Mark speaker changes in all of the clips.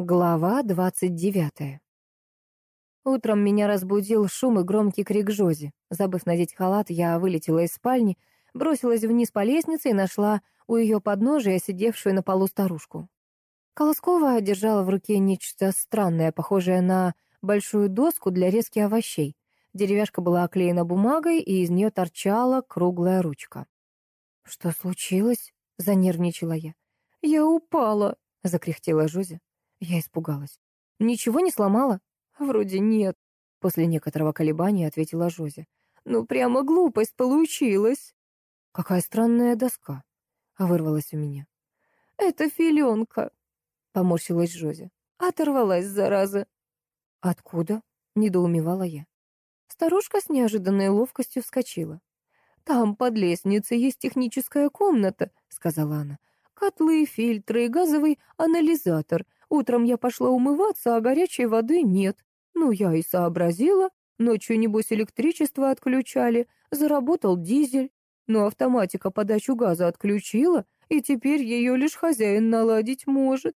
Speaker 1: Глава двадцать девятая. Утром меня разбудил шум и громкий крик Жози. Забыв надеть халат, я вылетела из спальни, бросилась вниз по лестнице и нашла у ее подножия сидевшую на полу старушку. Колоскова держала в руке нечто странное, похожее на большую доску для резки овощей. Деревяшка была оклеена бумагой, и из нее торчала круглая ручка. «Что случилось?» — занервничала я. «Я упала!» — закряхтела Жози. Я испугалась. «Ничего не сломала?» «Вроде нет», — после некоторого колебания ответила Жози. «Ну, прямо глупость получилась». «Какая странная доска», — вырвалась у меня. «Это филенка», — поморщилась Жози. «Оторвалась, зараза». «Откуда?» — недоумевала я. Старушка с неожиданной ловкостью вскочила. «Там под лестницей есть техническая комната», — сказала она. «Котлы, фильтры, газовый анализатор. Утром я пошла умываться, а горячей воды нет. Ну, я и сообразила. Ночью, небось, электричество отключали, заработал дизель. Но автоматика подачу газа отключила, и теперь ее лишь хозяин наладить может.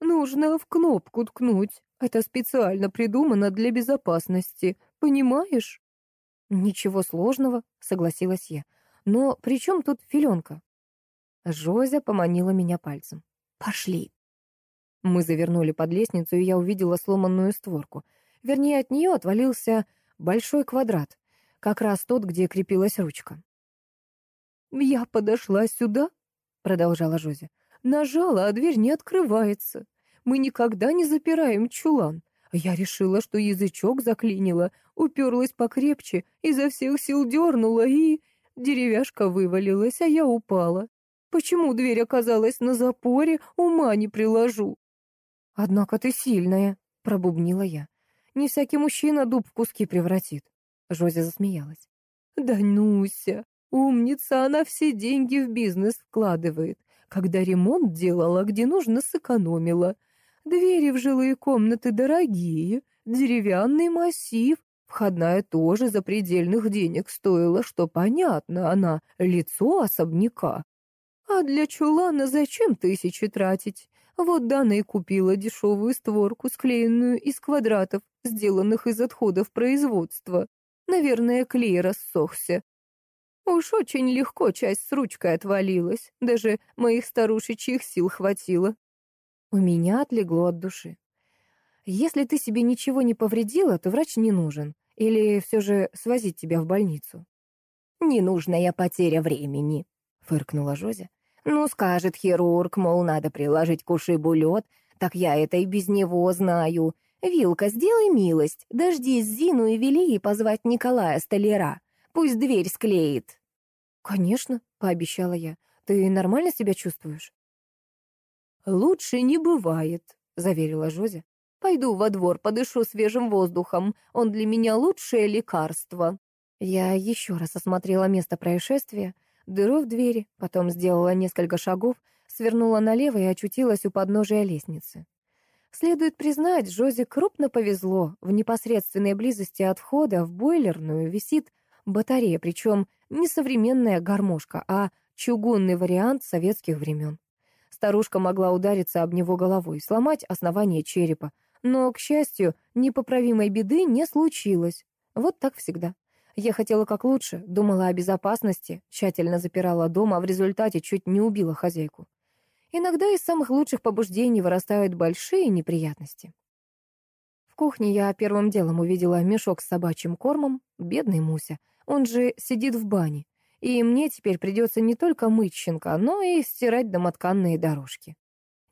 Speaker 1: Нужно в кнопку ткнуть. Это специально придумано для безопасности. Понимаешь? Ничего сложного, согласилась я. Но при чем тут филенка? Жозя поманила меня пальцем. Пошли. Мы завернули под лестницу, и я увидела сломанную створку. Вернее, от нее отвалился большой квадрат, как раз тот, где крепилась ручка. «Я подошла сюда», — продолжала Жози. «Нажала, а дверь не открывается. Мы никогда не запираем чулан. Я решила, что язычок заклинило, уперлась покрепче, изо всех сил дернула, и... Деревяшка вывалилась, а я упала. Почему дверь оказалась на запоре, ума не приложу. «Однако ты сильная», — пробубнила я. «Не всякий мужчина дуб в куски превратит». Жози засмеялась. «Да Нуся, умница, она все деньги в бизнес вкладывает. Когда ремонт делала, где нужно, сэкономила. Двери в жилые комнаты дорогие, деревянный массив, входная тоже запредельных денег стоила, что понятно, она лицо особняка. А для чулана зачем тысячи тратить? Вот Дана и купила дешевую створку, склеенную из квадратов, сделанных из отходов производства. Наверное, клей рассохся. Уж очень легко часть с ручкой отвалилась, даже моих старушечьих сил хватило. У меня отлегло от души. Если ты себе ничего не повредила, то врач не нужен. Или все же свозить тебя в больницу. «Ненужная потеря времени», — фыркнула Жозя. Ну, скажет хирург, мол, надо приложить к ушибу лед, так я это и без него знаю. Вилка, сделай милость, дождись Зину и вели ей позвать Николая Столяра. Пусть дверь склеит. Конечно, пообещала я. Ты нормально себя чувствуешь? Лучше не бывает, заверила Жозя. Пойду во двор, подышу свежим воздухом. Он для меня лучшее лекарство. Я еще раз осмотрела место происшествия дыру в двери, потом сделала несколько шагов, свернула налево и очутилась у подножия лестницы. Следует признать, Жозе крупно повезло. В непосредственной близости от входа в бойлерную висит батарея, причем не современная гармошка, а чугунный вариант советских времен. Старушка могла удариться об него головой, сломать основание черепа, но, к счастью, непоправимой беды не случилось. Вот так всегда. Я хотела как лучше, думала о безопасности, тщательно запирала дом, а в результате чуть не убила хозяйку. Иногда из самых лучших побуждений вырастают большие неприятности. В кухне я первым делом увидела мешок с собачьим кормом, бедный Муся. Он же сидит в бане. И мне теперь придется не только мыть щенка, но и стирать домотканные дорожки.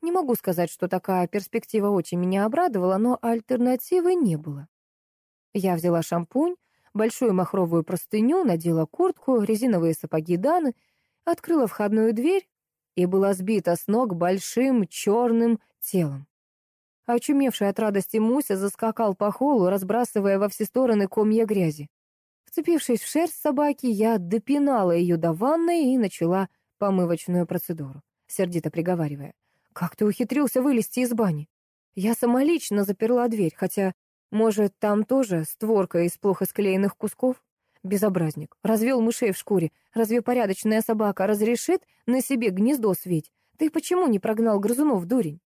Speaker 1: Не могу сказать, что такая перспектива очень меня обрадовала, но альтернативы не было. Я взяла шампунь, большую махровую простыню, надела куртку, резиновые сапоги Даны, открыла входную дверь и была сбита с ног большим черным телом. Очумевший от радости Муся заскакал по холу, разбрасывая во все стороны комья грязи. Вцепившись в шерсть собаки, я допинала ее до ванной и начала помывочную процедуру, сердито приговаривая. «Как ты ухитрился вылезти из бани?» Я самолично заперла дверь, хотя может, там тоже створка из плохо склеенных кусков? Безобразник. Развел мышей в шкуре. Разве порядочная собака разрешит на себе гнездо свить? Ты почему не прогнал грызунов, дурень?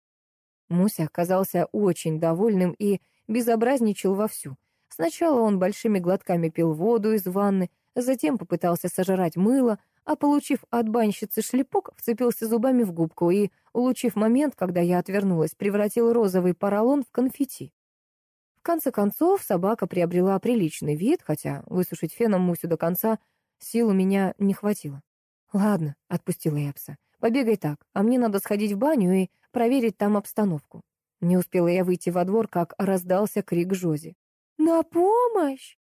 Speaker 1: Муся оказался очень довольным и безобразничал вовсю. Сначала он большими глотками пил воду из ванны, затем попытался сожрать мыло, а, получив от банщицы шлепок, вцепился зубами в губку и, улучив момент, когда я отвернулась, превратил розовый поролон в конфетти. В конце концов, собака приобрела приличный вид, хотя высушить феном Мусю до конца сил у меня не хватило. «Ладно», — отпустила я пса, — «побегай так, а мне надо сходить в баню и проверить там обстановку». Не успела я выйти во двор, как раздался крик Жози. «На помощь!»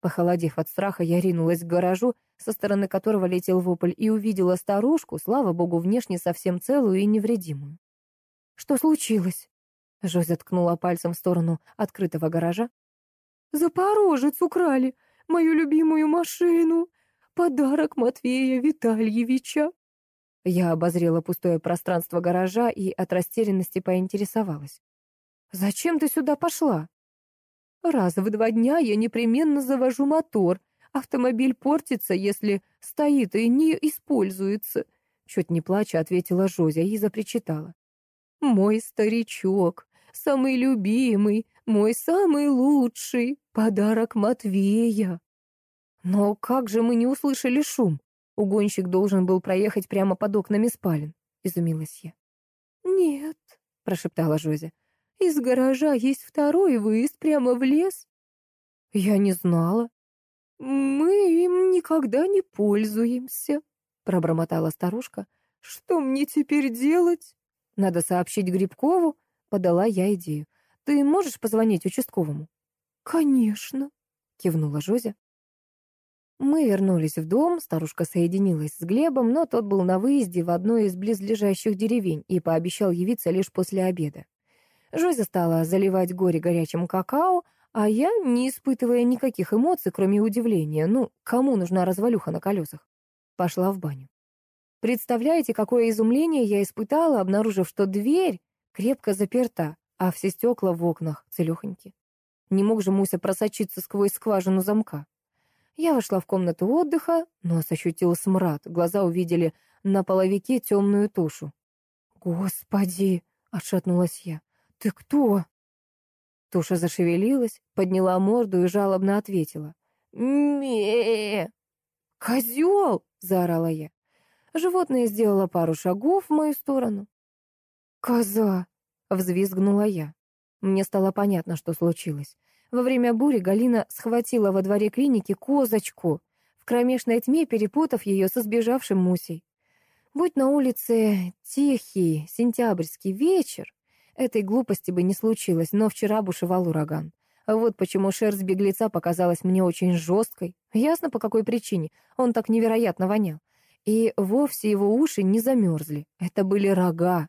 Speaker 1: Похолодев от страха, я ринулась к гаражу, со стороны которого летел вопль, и увидела старушку, слава богу, внешне совсем целую и невредимую. «Что случилось?» Жози ткнула пальцем в сторону открытого гаража. «Запорожец украли! Мою любимую машину! Подарок Матвея Витальевича!» Я обозрела пустое пространство гаража и от растерянности поинтересовалась. «Зачем ты сюда пошла?» «Раз в два дня я непременно завожу мотор. Автомобиль портится, если стоит и не используется», чуть не плача ответила Жозя и запричитала. «Мой старичок, самый любимый, мой самый лучший, подарок Матвея». «Но как же мы не услышали шум?» Угонщик должен был проехать прямо под окнами спален, изумилась я. «Нет», — прошептала Жозе, — «из гаража есть второй выезд прямо в лес». «Я не знала». «Мы им никогда не пользуемся», — пробормотала старушка. «Что мне теперь делать?» «Надо сообщить Грибкову», — подала я идею. «Ты можешь позвонить участковому?» «Конечно», — кивнула Жозя. Мы вернулись в дом, старушка соединилась с Глебом, но тот был на выезде в одной из близлежащих деревень и пообещал явиться лишь после обеда. Жозя стала заливать горе горячим какао, а я, не испытывая никаких эмоций, кроме удивления, ну, кому нужна развалюха на колесах, пошла в баню. Представляете, какое изумление я испытала, обнаружив, что дверь крепко заперта, а все стекла в окнах целехоньки. Не мог же Муся просочиться сквозь скважину замка. Я вошла в комнату отдыха, нос ощутил смрад, глаза увидели на половике темную тушу. «Господи!» — отшатнулась я. «Ты кто?» Туша зашевелилась, подняла морду и жалобно ответила. ме «Козел!» — заорала я. Животное сделало пару шагов в мою сторону. «Коза!» — взвизгнула я. Мне стало понятно, что случилось. Во время бури Галина схватила во дворе клиники козочку, в кромешной тьме перепутав ее со сбежавшим Мусей. Будь на улице тихий сентябрьский вечер, этой глупости бы не случилось, но вчера бушевал ураган. Вот почему шерсть беглеца показалась мне очень жесткой. Ясно, по какой причине. Он так невероятно вонял. И вовсе его уши не замерзли. Это были рога.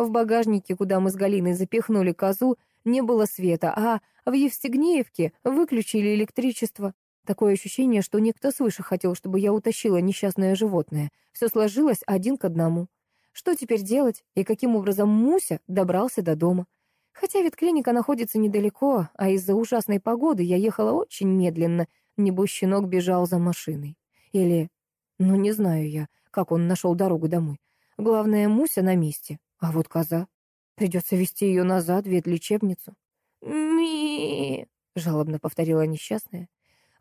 Speaker 1: В багажнике, куда мы с Галиной запихнули козу, не было света, а в Евстигнеевке выключили электричество. Такое ощущение, что никто свыше хотел, чтобы я утащила несчастное животное. Все сложилось один к одному. Что теперь делать и каким образом Муся добрался до дома? Хотя ветклиника находится недалеко, а из-за ужасной погоды я ехала очень медленно, небось щенок бежал за машиной. Или... Ну, не знаю я, как он нашел дорогу домой. Главное, Муся на месте, а вот коза. Придется вести ее назад в ветлечебницу. ми жалобно повторила несчастная.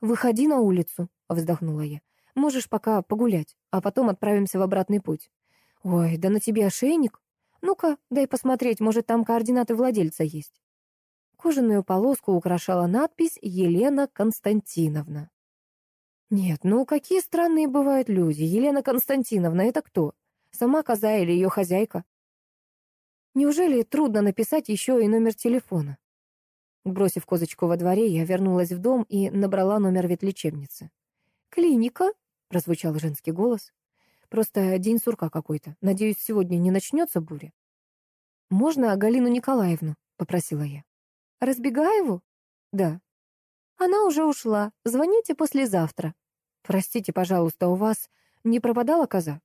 Speaker 1: «Выходи на улицу», — вздохнула я. «Можешь пока погулять, а потом отправимся в обратный путь». «Ой, да на тебе ошейник. Ну-ка, дай посмотреть, может, там координаты владельца есть». Кожаную полоску украшала надпись «Елена Константиновна». Нет, ну какие странные бывают люди. Елена Константиновна — это кто? Сама коза или ее хозяйка? Неужели трудно написать еще и номер телефона? Бросив козочку во дворе, я вернулась в дом и набрала номер ветлечебницы. «Клиника?» — прозвучал женский голос. «Просто день сурка какой-то. Надеюсь, сегодня не начнется буря?» «Можно Галину Николаевну?» — попросила я. «Разбегаеву?» «Да». «Она уже ушла. Звоните послезавтра». «Простите, пожалуйста, у вас не пропадала коза?»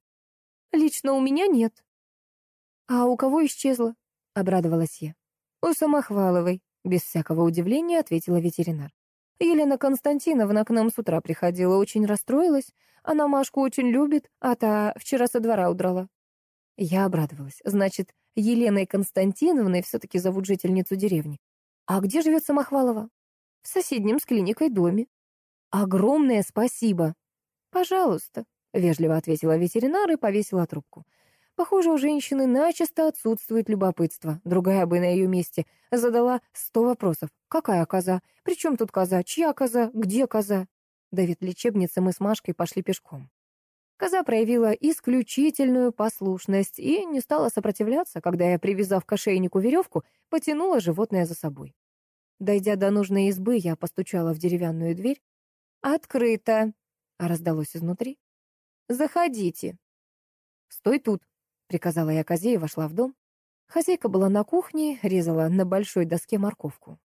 Speaker 1: «Лично у меня нет», «А у кого исчезла?» — обрадовалась я. «У Самохваловой», — без всякого удивления ответила ветеринар. «Елена Константиновна к нам с утра приходила, очень расстроилась. Она Машку очень любит, а та вчера со двора удрала». Я обрадовалась. Значит, Еленой Константиновной все-таки зовут жительницу деревни. А где живет Самохвалова? В соседнем с клиникой доме. Огромное спасибо. Пожалуйста, вежливо ответила ветеринар и повесила трубку. Похоже, у женщины начисто отсутствует любопытство. Другая бы на ее месте задала сто вопросов. Какая коза? Причем тут коза? Чья коза? Где коза? До ветлечебницы мы с Машкой пошли пешком. Коза проявила исключительную послушность и не стала сопротивляться, когда я, привязав к ошейнику веревку, потянула животное за собой. Дойдя до нужной избы, я постучала в деревянную дверь. «Открыто!» — раздалось изнутри. «Заходите!» «Стой тут!» — приказала я козе и вошла в дом. Хозяйка была на кухне, резала на большой доске морковку.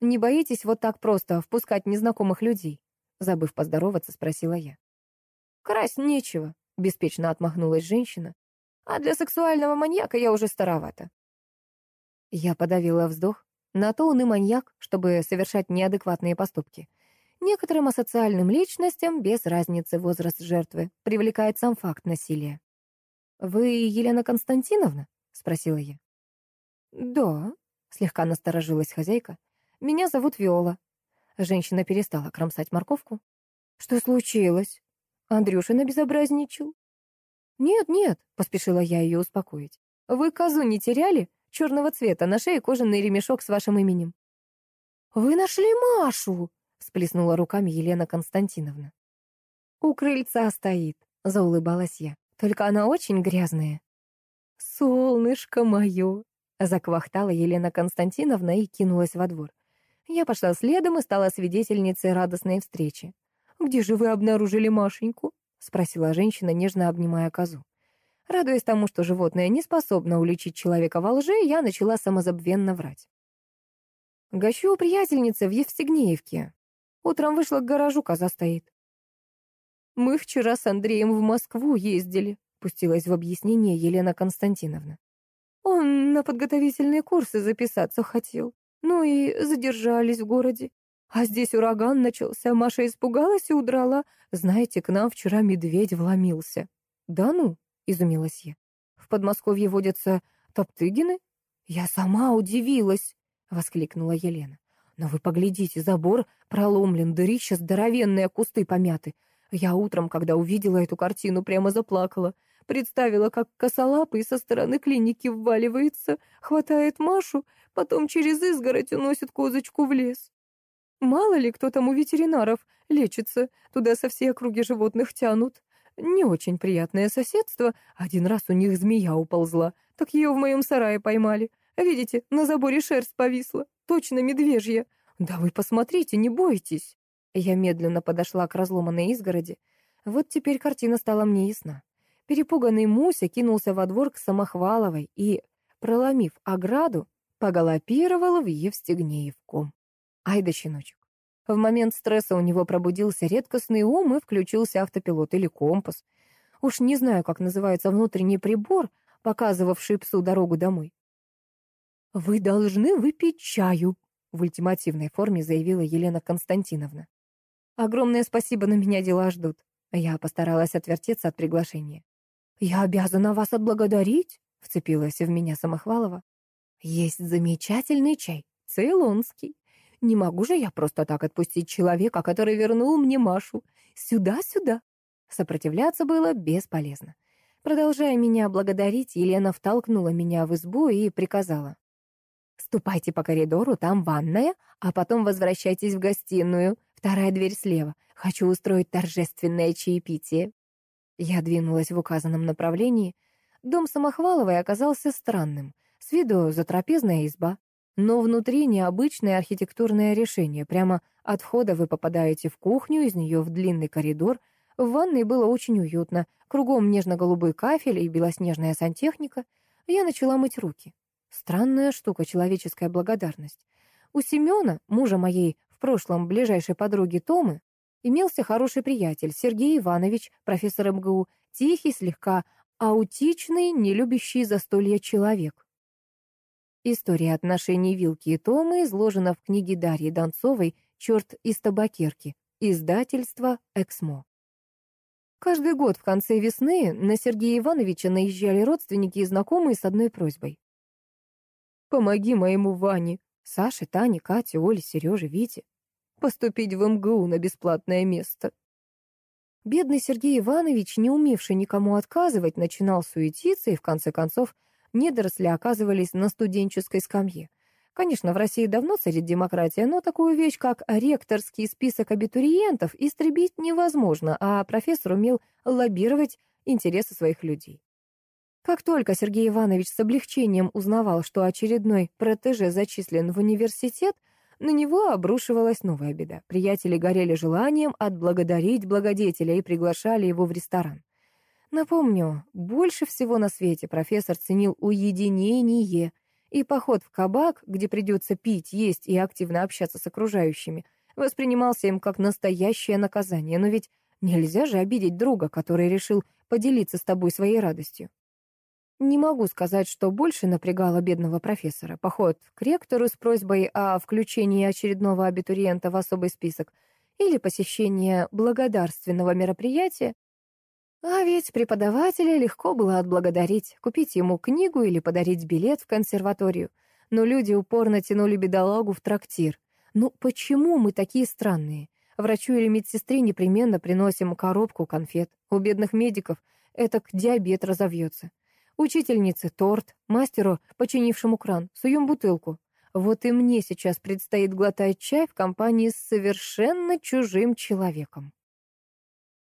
Speaker 1: «Не боитесь вот так просто впускать незнакомых людей?» Забыв поздороваться, спросила я. «Красть нечего», — беспечно отмахнулась женщина. «А для сексуального маньяка я уже старовата». Я подавила вздох. На то он и маньяк, чтобы совершать неадекватные поступки. Некоторым асоциальным личностям, без разницы возраст жертвы, привлекает сам факт насилия. «Вы Елена Константиновна?» — спросила я. «Да», — слегка насторожилась хозяйка. «Меня зовут Виола». Женщина перестала кромсать морковку. «Что случилось?» Андрюша набезобразничал. «Нет, нет», — поспешила я ее успокоить. «Вы козу не теряли? Черного цвета, на шее кожаный ремешок с вашим именем». «Вы нашли Машу!» — всплеснула руками Елена Константиновна. «У крыльца стоит», — заулыбалась я. «Только она очень грязная». «Солнышко мое!» — заквахтала Елена Константиновна и кинулась во двор. Я пошла следом и стала свидетельницей радостной встречи. «Где же вы обнаружили Машеньку?» — спросила женщина, нежно обнимая козу. Радуясь тому, что животное не способно уличить человека во лжи, я начала самозабвенно врать. Гощу у приятельницы в Евстигнеевке. Утром вышла к гаражу, коза стоит. «Мы вчера с Андреем в Москву ездили», — пустилась в объяснение Елена Константиновна. «Он на подготовительные курсы записаться хотел. Ну и задержались в городе. А здесь ураган начался, Маша испугалась и удрала. Знаете, к нам вчера медведь вломился. Да ну, изумилась я. В Подмосковье водятся топтыгины? Я сама удивилась, воскликнула Елена. Но вы поглядите, забор проломлен, дырища здоровенные, кусты помяты. Я утром, когда увидела эту картину, прямо заплакала. Представила, как косолапый со стороны клиники вваливается, хватает Машу, потом через изгородь уносит козочку в лес. Мало ли кто там у ветеринаров лечится, туда со всей округи животных тянут. Не очень приятное соседство. Один раз у них змея уползла, так ее в моем сарае поймали. Видите, на заборе шерсть повисла, точно медвежья. Да вы посмотрите, не бойтесь. Я медленно подошла к разломанной изгороди. Вот теперь картина стала мне ясна. Перепуганный Муся кинулся во двор к Самохваловой и, проломив ограду, погалопировал в Евстигнеевку. Ай да щеночек. В момент стресса у него пробудился редкостный ум и включился автопилот или компас. Уж не знаю, как называется внутренний прибор, показывавший псу дорогу домой. «Вы должны выпить чаю», — в ультимативной форме заявила Елена Константиновна. «Огромное спасибо, на меня дела ждут». Я постаралась отвертеться от приглашения. «Я обязана вас отблагодарить», — вцепилась в меня Самохвалова. «Есть замечательный чай, цейлонский. Не могу же я просто так отпустить человека, который вернул мне Машу. Сюда, сюда. Сопротивляться было бесполезно. Продолжая меня благодарить, Елена втолкнула меня в избу и приказала. «Ступайте по коридору, там ванная, а потом возвращайтесь в гостиную. Вторая дверь слева. Хочу устроить торжественное чаепитие». Я двинулась в указанном направлении. Дом Самохваловой оказался странным. С виду затрапезная изба. Но внутри необычное архитектурное решение. Прямо от входа вы попадаете в кухню, из нее в длинный коридор. В ванной было очень уютно. Кругом нежно-голубой кафель и белоснежная сантехника. Я начала мыть руки. Странная штука, человеческая благодарность. У Семена, мужа моей в прошлом ближайшей подруги Томы, имелся хороший приятель, Сергей Иванович, профессор МГУ, тихий, слегка аутичный, не любящий застолья человек. История отношений Вилки и Тома изложена в книге Дарьи Донцовой «Черт из табакерки», издательство «Эксмо». Каждый год в конце весны на Сергея Ивановича наезжали родственники и знакомые с одной просьбой. «Помоги моему Ване, Саше, Тане, Кате, Оле, Сереже, Вите, поступить в МГУ на бесплатное место». Бедный Сергей Иванович, не умевший никому отказывать, начинал суетиться, и в конце концов недоросли оказывались на студенческой скамье. Конечно, в России давно царит демократия, но такую вещь, как ректорский список абитуриентов, истребить невозможно, а профессор умел лоббировать интересы своих людей. Как только Сергей Иванович с облегчением узнавал, что очередной протеже зачислен в университет, на него обрушивалась новая беда. Приятели горели желанием отблагодарить благодетеля и приглашали его в ресторан. Напомню, больше всего на свете профессор ценил уединение — и поход в кабак, где придется пить, есть и активно общаться с окружающими, воспринимался им как настоящее наказание. Но ведь нельзя же обидеть друга, который решил поделиться с тобой своей радостью. Не могу сказать, что больше напрягало бедного профессора. Поход к ректору с просьбой о включении очередного абитуриента в особый список или посещение благодарственного мероприятия, а ведь преподавателя легко было отблагодарить, купить ему книгу или подарить билет в консерваторию. Но люди упорно тянули бедолагу в трактир. Ну почему мы такие странные? Врачу или медсестре непременно приносим коробку конфет. У бедных медиков это к диабет разовьется. Учительнице торт, мастеру, починившему кран, суем бутылку. Вот и мне сейчас предстоит глотать чай в компании с совершенно чужим человеком.